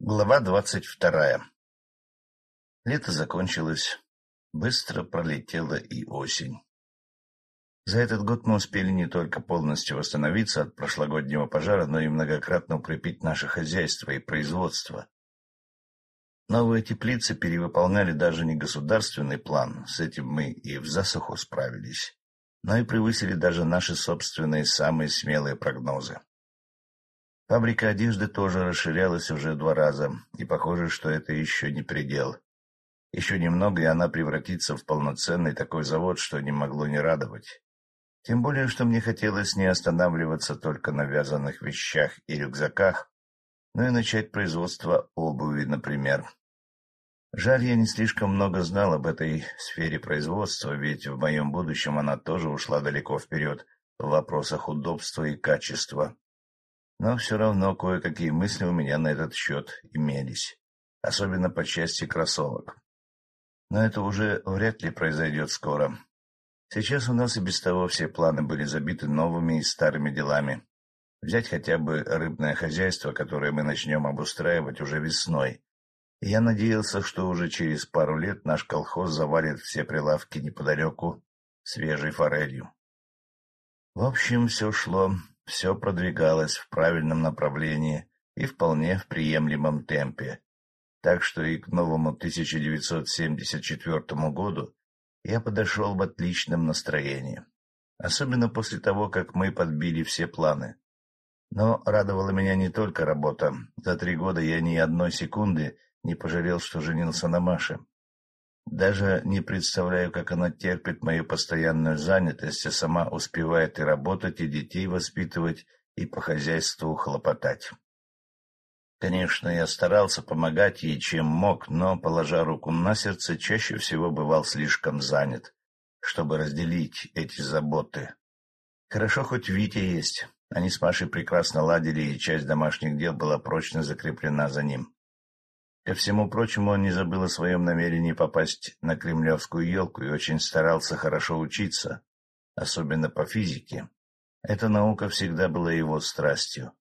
Глава двадцать вторая Лето закончилось. Быстро пролетела и осень. За этот год мы успели не только полностью восстановиться от прошлогоднего пожара, но и многократно укрепить наше хозяйство и производство. Новые теплицы перевыполняли даже не государственный план, с этим мы и в засуху справились, но и превысили даже наши собственные самые смелые прогнозы. Фабрика одежды тоже расширялась уже два раза, и похоже, что это еще не предел. Еще немного, и она превратится в полноценный такой завод, что не могло не радовать. Тем более, что мне хотелось не останавливаться только на вязаных вещах и рюкзаках, но и начать производство обуви, например. Жаль, я не слишком много знал об этой сфере производства, ведь в моем будущем она тоже ушла далеко вперед в вопросах удобства и качества но все равно кое-какие мысли у меня на этот счет имелись, особенно по части кроссовок. Но это уже вряд ли произойдет скоро. Сейчас у нас и без того все планы были забиты новыми и старыми делами. Взять хотя бы рыбное хозяйство, которое мы начнем обустраивать уже весной. Я надеялся, что уже через пару лет наш колхоз завалит все прилавки неподалеку свежей форелью. В общем, все шло все продвигалось в правильном направлении и вполне в приемлемом темпе. Так что и к новому 1974 году я подошел в отличном настроении. Особенно после того, как мы подбили все планы. Но радовала меня не только работа. За три года я ни одной секунды не пожалел, что женился на Маше. Даже не представляю, как она терпит мою постоянную занятость, а сама успевает и работать, и детей воспитывать, и по хозяйству хлопотать. Конечно, я старался помогать ей, чем мог, но, положа руку на сердце, чаще всего бывал слишком занят, чтобы разделить эти заботы. Хорошо, хоть Витя есть. Они с Машей прекрасно ладили, и часть домашних дел была прочно закреплена за ним. Ко всему прочему, он не забыл о своем намерении попасть на кремлевскую елку и очень старался хорошо учиться, особенно по физике. Эта наука всегда была его страстью.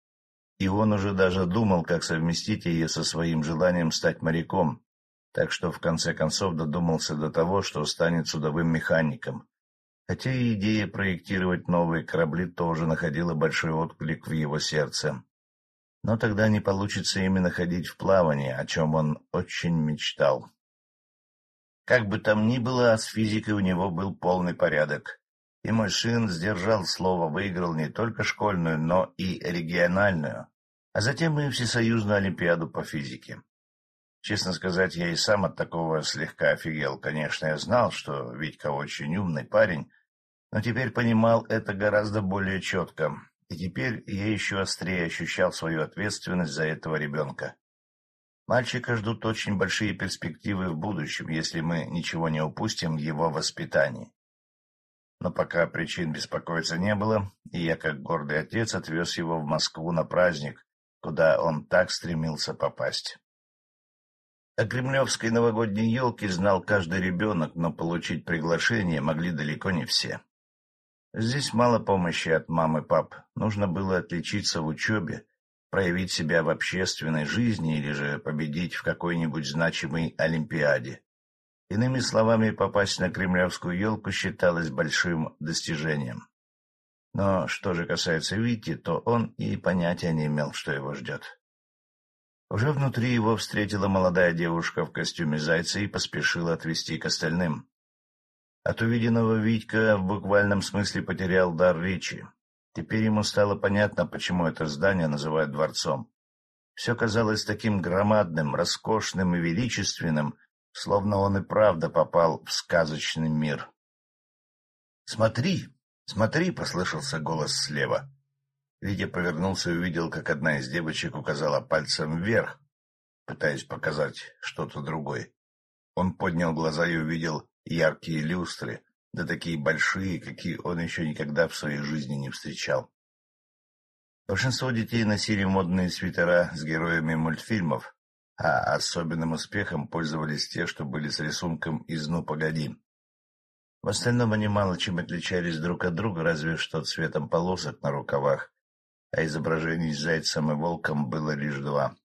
И он уже даже думал, как совместить ее со своим желанием стать моряком, так что в конце концов додумался до того, что станет судовым механиком. Хотя и идея проектировать новые корабли тоже находила большой отклик в его сердце но тогда не получится именно ходить в плавание, о чем он очень мечтал. Как бы там ни было, а с физикой у него был полный порядок, и сын сдержал слово, выиграл не только школьную, но и региональную, а затем и всесоюзную олимпиаду по физике. Честно сказать, я и сам от такого слегка офигел. Конечно, я знал, что Витька очень умный парень, но теперь понимал это гораздо более четко. И теперь я еще острее ощущал свою ответственность за этого ребенка. Мальчика ждут очень большие перспективы в будущем, если мы ничего не упустим в его воспитании. Но пока причин беспокоиться не было, и я, как гордый отец, отвез его в Москву на праздник, куда он так стремился попасть. О кремлевской новогодней елке знал каждый ребенок, но получить приглашение могли далеко не все. Здесь мало помощи от мамы пап. Нужно было отличиться в учебе, проявить себя в общественной жизни или же победить в какой-нибудь значимой олимпиаде. Иными словами, попасть на кремлевскую елку считалось большим достижением. Но что же касается Вити, то он и понятия не имел, что его ждет. Уже внутри его встретила молодая девушка в костюме зайца и поспешила отвести к остальным. От увиденного Витька в буквальном смысле потерял дар речи. Теперь ему стало понятно, почему это здание называют дворцом. Все казалось таким громадным, роскошным и величественным, словно он и правда попал в сказочный мир. — Смотри, смотри! — послышался голос слева. Витя повернулся и увидел, как одна из девочек указала пальцем вверх, пытаясь показать что-то другое. Он поднял глаза и увидел яркие люстры, да такие большие, какие он еще никогда в своей жизни не встречал. Большинство детей носили модные свитера с героями мультфильмов, а особенным успехом пользовались те, что были с рисунком из «Ну, погоди». В остальном они мало чем отличались друг от друга, разве что цветом полосок на рукавах, а изображений с зайцем и волком было лишь два.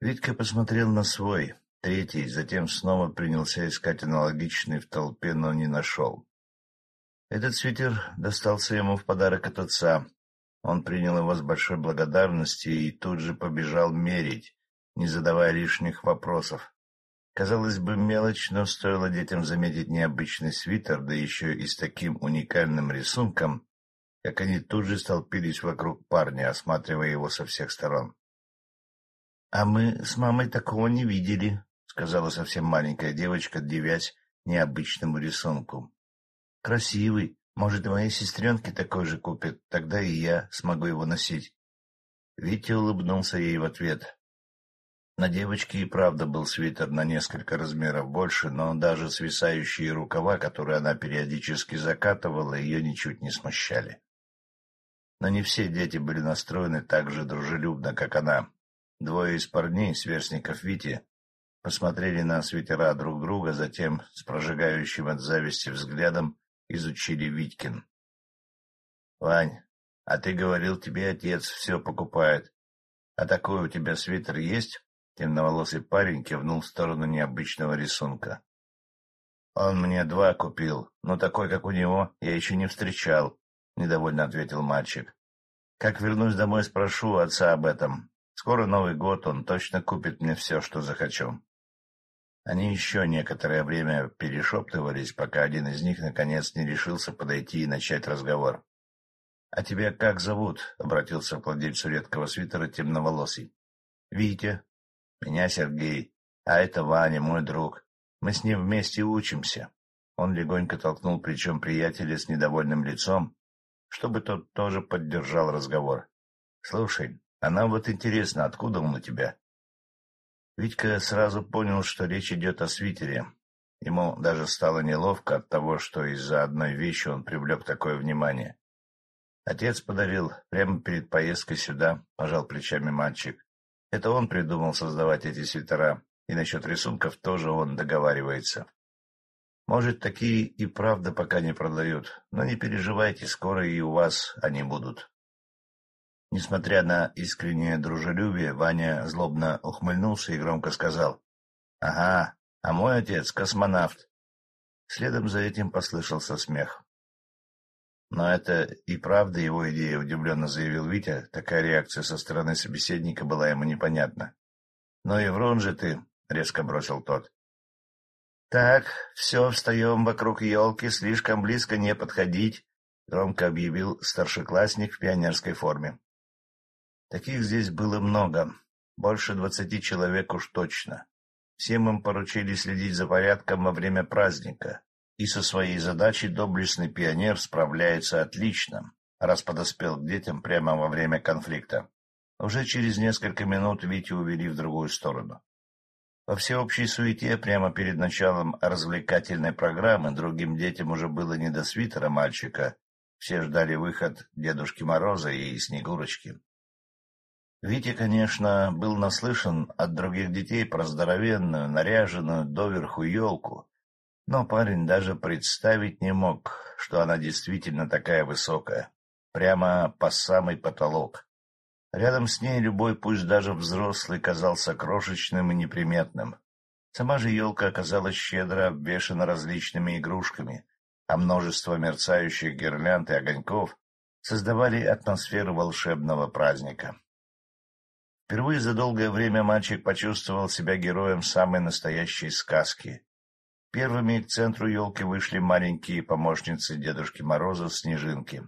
Витька посмотрел на свой, третий, затем снова принялся искать аналогичный в толпе, но не нашел. Этот свитер достался ему в подарок от отца. Он принял его с большой благодарностью и тут же побежал мерить, не задавая лишних вопросов. Казалось бы, мелочь, но стоило детям заметить необычный свитер, да еще и с таким уникальным рисунком, как они тут же столпились вокруг парня, осматривая его со всех сторон. — А мы с мамой такого не видели, — сказала совсем маленькая девочка, дивясь необычному рисунку. — Красивый. Может, моей сестренке такой же купят, тогда и я смогу его носить. Витя улыбнулся ей в ответ. На девочке и правда был свитер на несколько размеров больше, но даже свисающие рукава, которые она периодически закатывала, ее ничуть не смущали. Но не все дети были настроены так же дружелюбно, как она. Двое из парней, сверстников Вити, посмотрели на свитера друг друга, затем с прожигающим от зависти взглядом изучили Витькин. — Вань, а ты говорил, тебе отец все покупает. А такой у тебя свитер есть? Темноволосый парень кивнул в сторону необычного рисунка. — Он мне два купил, но такой, как у него, я еще не встречал, — недовольно ответил мальчик. — Как вернусь домой, спрошу отца об этом. Скоро Новый год, он точно купит мне все, что захочу. Они еще некоторое время перешептывались, пока один из них наконец не решился подойти и начать разговор. — А тебя как зовут? — обратился к владельцу редкого свитера темноволосый. — Витя, меня Сергей, а это Ваня, мой друг. Мы с ним вместе учимся. Он легонько толкнул плечом приятеля с недовольным лицом, чтобы тот тоже поддержал разговор. — Слушай, а нам вот интересно, откуда он у тебя? Витька сразу понял, что речь идет о свитере. Ему даже стало неловко от того, что из-за одной вещи он привлек такое внимание. Отец подарил прямо перед поездкой сюда, пожал плечами мальчик. Это он придумал создавать эти свитера, и насчет рисунков тоже он договаривается. Может, такие и правда пока не продают, но не переживайте, скоро и у вас они будут. Несмотря на искреннее дружелюбие, Ваня злобно ухмыльнулся и громко сказал. — Ага, а мой отец — космонавт. Следом за этим послышался смех. Но это и правда его идея, удивленно заявил Витя. Такая реакция со стороны собеседника была ему непонятна. — Ну и врун же ты, — резко бросил тот. — Так, все, встаем вокруг елки, слишком близко не подходить, — громко объявил старшеклассник в пионерской форме. Таких здесь было много, больше двадцати человек уж точно. Всем им поручили следить за порядком во время праздника, и со своей задачей доблестный пионер справляется отлично, раз подоспел к детям прямо во время конфликта. Уже через несколько минут Витю увели в другую сторону. Во всеобщей суете прямо перед началом развлекательной программы другим детям уже было не до свитера мальчика, все ждали выход Дедушки Мороза и Снегурочки. Витя, конечно, был наслышан от других детей про здоровенную, наряженную доверху елку, но парень даже представить не мог, что она действительно такая высокая, прямо по самый потолок. Рядом с ней любой, пусть даже взрослый, казался крошечным и неприметным. Сама же елка оказалась щедро обвешана различными игрушками, а множество мерцающих гирлянд и огоньков создавали атмосферу волшебного праздника. Впервые за долгое время мальчик почувствовал себя героем самой настоящей сказки, Первыми к центру елки вышли маленькие помощницы Дедушки Мороза Снежинки.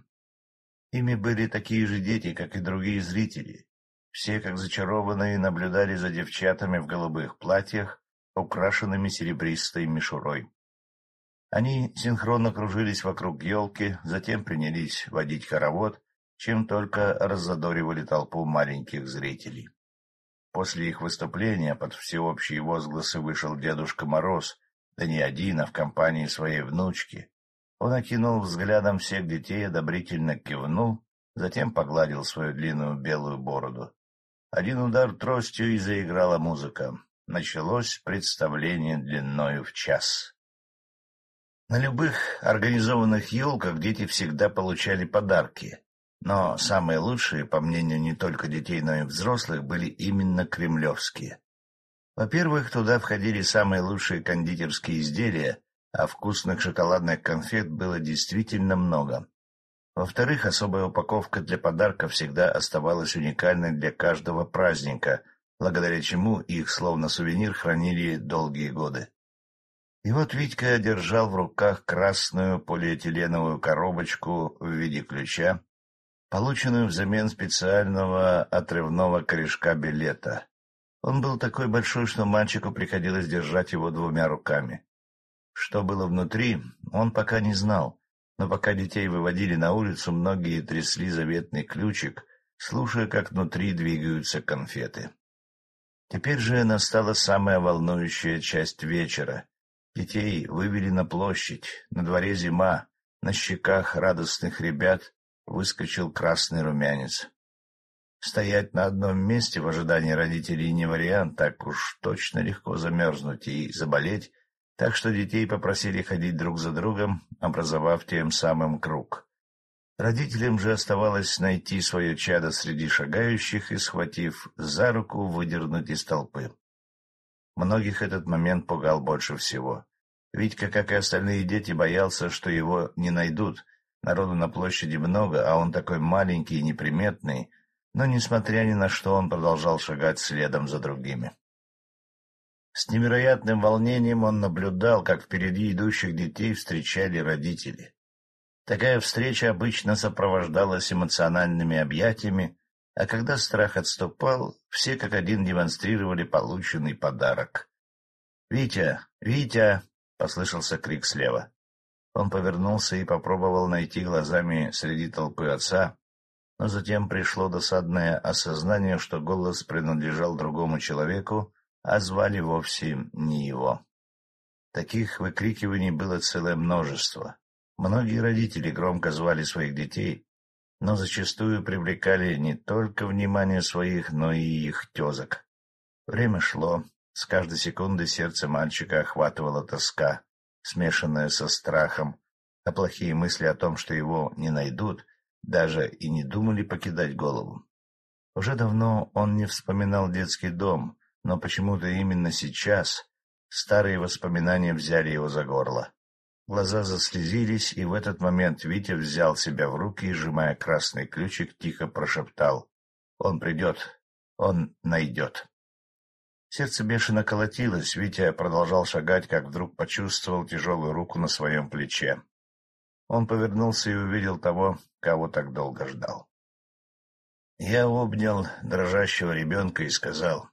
Ими были такие же дети, как и другие зрители. Все, как зачарованные, наблюдали за девчатами в голубых платьях, украшенными серебристой мишурой. Они синхронно кружились вокруг елки, затем принялись водить хоровод, чем только раззадоривали толпу маленьких зрителей. После их выступления под всеобщие возгласы вышел Дедушка Мороз да не один, а в компании своей внучки. Он окинул взглядом всех детей, одобрительно кивнул, затем погладил свою длинную белую бороду. Один удар тростью и заиграла музыка. Началось представление длиною в час. На любых организованных елках дети всегда получали подарки, но самые лучшие, по мнению не только детей, но и взрослых, были именно кремлевские. Во-первых, туда входили самые лучшие кондитерские изделия, а вкусных шоколадных конфет было действительно много. Во-вторых, особая упаковка для подарка всегда оставалась уникальной для каждого праздника, благодаря чему их, словно сувенир, хранили долгие годы. И вот Витька держал в руках красную полиэтиленовую коробочку в виде ключа, полученную взамен специального отрывного корешка билета. Он был такой большой, что мальчику приходилось держать его двумя руками. Что было внутри, он пока не знал, но пока детей выводили на улицу, многие трясли заветный ключик, слушая, как внутри двигаются конфеты. Теперь же настала самая волнующая часть вечера. Детей вывели на площадь, на дворе зима, на щеках радостных ребят выскочил красный румянец. Стоять на одном месте в ожидании родителей не вариант, так уж точно легко замерзнуть и заболеть, так что детей попросили ходить друг за другом, образовав тем самым круг. Родителям же оставалось найти свое чадо среди шагающих и, схватив за руку, выдернуть из толпы. Многих этот момент пугал больше всего. Витька, как и остальные дети, боялся, что его не найдут. Народу на площади много, а он такой маленький и неприметный — но, несмотря ни на что, он продолжал шагать следом за другими. С невероятным волнением он наблюдал, как впереди идущих детей встречали родители. Такая встреча обычно сопровождалась эмоциональными объятиями, а когда страх отступал, все как один демонстрировали полученный подарок. «Витя! Витя!» — послышался крик слева. Он повернулся и попробовал найти глазами среди толпы отца, но затем пришло досадное осознание, что голос принадлежал другому человеку, а звали вовсе не его. Таких выкрикиваний было целое множество. Многие родители громко звали своих детей, но зачастую привлекали не только внимание своих, но и их тезок. Время шло, с каждой секунды сердце мальчика охватывала тоска, смешанная со страхом, а плохие мысли о том, что его не найдут, даже и не думали покидать голову. Уже давно он не вспоминал детский дом, но почему-то именно сейчас старые воспоминания взяли его за горло. Глаза заслезились, и в этот момент Витя взял себя в руки и, сжимая красный ключик, тихо прошептал. «Он придет. Он найдет». Сердце бешено колотилось, Витя продолжал шагать, как вдруг почувствовал тяжелую руку на своем плече. Он повернулся и увидел того, кого так долго ждал. Я обнял дрожащего ребенка и сказал.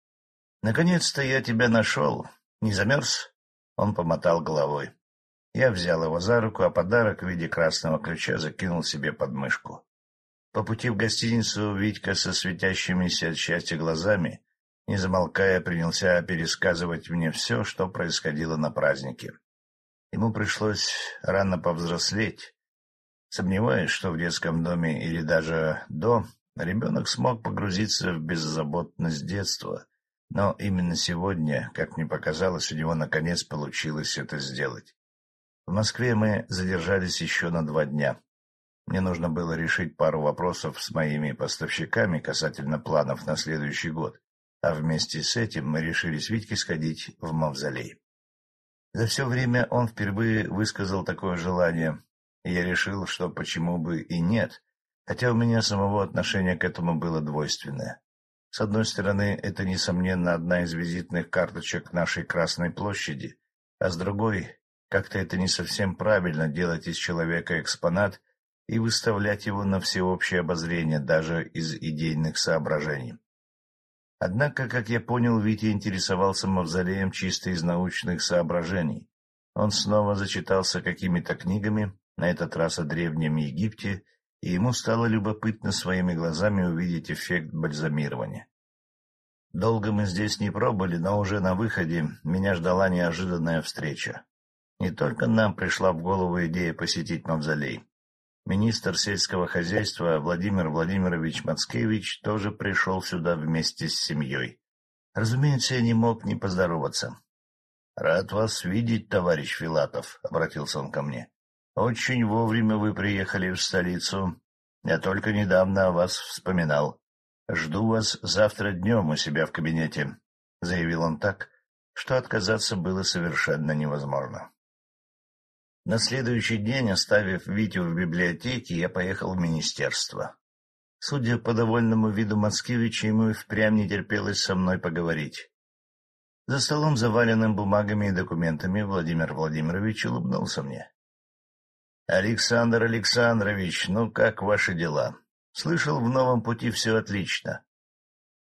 — Наконец-то я тебя нашел. Не замерз? Он помотал головой. Я взял его за руку, а подарок в виде красного ключа закинул себе под мышку. По пути в гостиницу Витька со светящимися от счастья глазами, не замолкая, принялся пересказывать мне все, что происходило на празднике. Ему пришлось рано повзрослеть. Сомневаюсь, что в детском доме или даже до ребенок смог погрузиться в беззаботность детства, но именно сегодня, как мне показалось, у него наконец получилось это сделать. В Москве мы задержались еще на два дня. Мне нужно было решить пару вопросов с моими поставщиками касательно планов на следующий год, а вместе с этим мы решили с Витькой сходить в мавзолей. За все время он впервые высказал такое желание, и я решил, что почему бы и нет, хотя у меня самого отношение к этому было двойственное. С одной стороны, это, несомненно, одна из визитных карточек нашей Красной площади, а с другой, как-то это не совсем правильно делать из человека экспонат и выставлять его на всеобщее обозрение даже из идейных соображений. Однако, как я понял, Витя интересовался мавзолеем чисто из научных соображений. Он снова зачитался какими-то книгами, на этот раз о Древнем Египте, и ему стало любопытно своими глазами увидеть эффект бальзамирования. Долго мы здесь не пробыли, но уже на выходе меня ждала неожиданная встреча. Не только нам пришла в голову идея посетить мавзолей. Министр сельского хозяйства Владимир Владимирович Мацкевич тоже пришел сюда вместе с семьей. Разумеется, я не мог не поздороваться. — Рад вас видеть, товарищ Филатов, — обратился он ко мне. — Очень вовремя вы приехали в столицу. Я только недавно о вас вспоминал. Жду вас завтра днем у себя в кабинете. заявил он так, что отказаться было совершенно невозможно. На следующий день, оставив Витю в библиотеке, я поехал в министерство. Судя по довольному виду Мацкевича, ему и впрямь не терпелось со мной поговорить. За столом, заваленным бумагами и документами, Владимир Владимирович улыбнулся мне. — Александр Александрович, ну как ваши дела? Слышал, в новом пути все отлично.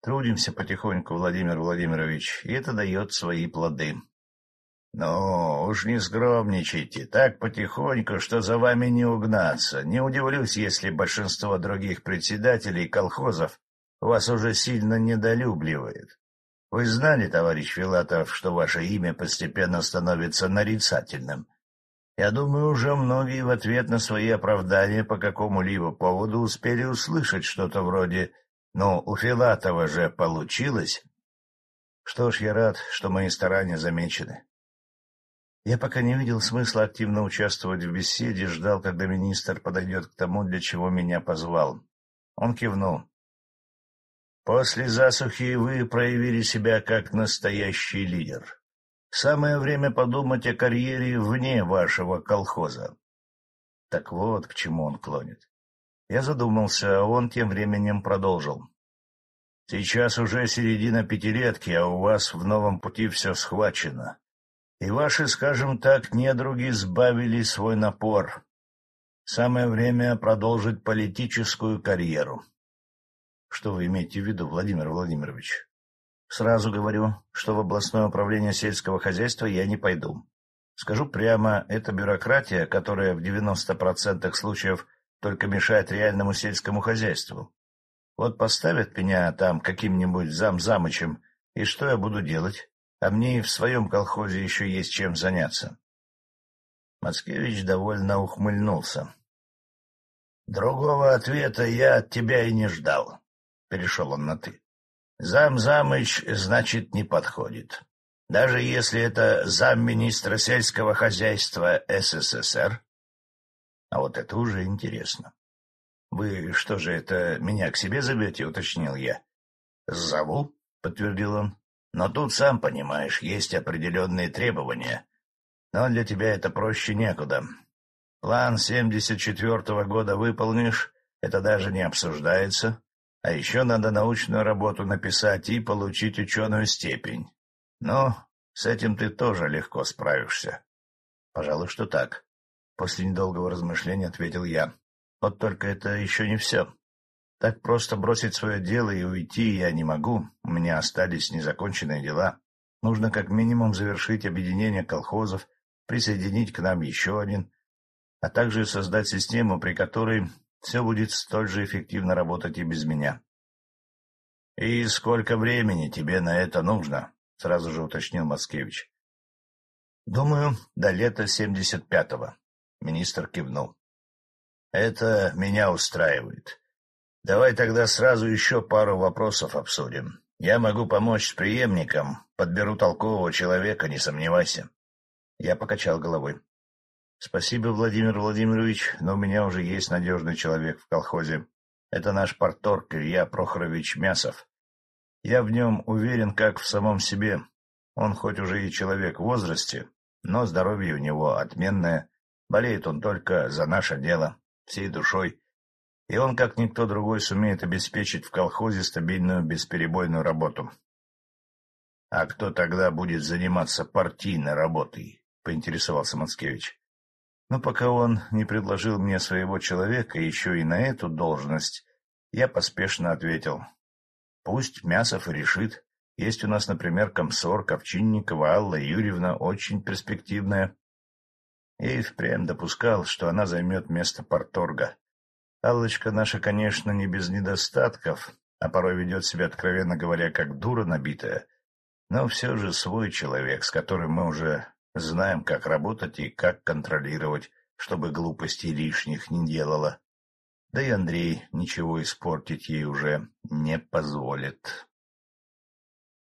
Трудимся потихоньку, Владимир Владимирович, и это дает свои плоды. Ну, уж не скромничайте, так потихоньку, что за вами не угнаться. Не удивлюсь, если большинство других председателей колхозов вас уже сильно недолюбливает. Вы знали, товарищ Филатов, что ваше имя постепенно становится нарицательным? Я думаю, уже многие в ответ на свои оправдания по какому-либо поводу успели услышать что-то вроде но у Филатова же получилось. Что ж, я рад, что мои старания замечены. Я пока не видел смысла активно участвовать в беседе, ждал, когда министр подойдет к тому, для чего меня позвал. Он кивнул. «После засухи вы проявили себя как настоящий лидер. Самое время подумать о карьере вне вашего колхоза». Так вот, к чему он клонит. Я задумался, а он тем временем продолжил. «Сейчас уже середина пятилетки, а у вас в новом пути все схвачено. И ваши, скажем так, недруги сбавили свой напор. Самое время продолжить политическую карьеру». «Что вы имеете в виду, Владимир Владимирович?» «Сразу говорю, что в областное управление сельского хозяйства я не пойду. Скажу прямо, это бюрократия, которая в девяносто процентах случаев – только мешает реальному сельскому хозяйству. Вот поставят меня там каким-нибудь зам-замычем, и что я буду делать? А мне и в своем колхозе еще есть чем заняться. Мацкевич довольно ухмыльнулся. — Другого ответа я от тебя и не ждал, — перешел он на «ты». — Зам-замыч, значит, не подходит. Даже если это замминистра сельского хозяйства СССР, а вот это уже интересно. — Вы что же это, меня к себе зовете? — уточнил я. — Зову, — подтвердил он. — Но тут, сам понимаешь, есть определенные требования. Но для тебя это проще некуда. План 74-го года выполнишь, это даже не обсуждается. А еще надо научную работу написать и получить ученую степень. Но с этим ты тоже легко справишься. Пожалуй, что так. После недолгого размышления ответил я. Вот только это еще не все. Так просто бросить свое дело и уйти я не могу. У меня остались незаконченные дела. Нужно как минимум завершить объединение колхозов, присоединить к нам еще один, а также создать систему, при которой все будет столь же эффективно работать и без меня. — И сколько времени тебе на это нужно? — сразу же уточнил Москевич. — Думаю, до лета семьдесят пятого. Министр кивнул. — Это меня устраивает. Давай тогда сразу еще пару вопросов обсудим. Я могу помочь с преемником, подберу толкового человека, не сомневайся. Я покачал головой. — Спасибо, Владимир Владимирович, но у меня уже есть надежный человек в колхозе. Это наш порторг Илья Прохорович Мясов. Я в нем уверен, как в самом себе. Он хоть уже и человек в возрасте, но здоровье у него отменное, Болеет он только за наше дело, всей душой, и он, как никто другой, сумеет обеспечить в колхозе стабильную бесперебойную работу. — А кто тогда будет заниматься партийной работой? — поинтересовался Мацкевич. Но пока он не предложил мне своего человека еще и на эту должность, я поспешно ответил. Пусть Мясов решит. Есть у нас, например, комсор Ковчинникова Алла Юрьевна, очень перспективная. Я и впрямь допускал, что она займет место порторга. Аллочка наша, конечно, не без недостатков, а порой ведет себя, откровенно говоря, как дура набитая, но все же свой человек, с которым мы уже знаем, как работать и как контролировать, чтобы глупостей лишних не делала. Да и Андрей ничего испортить ей уже не позволит.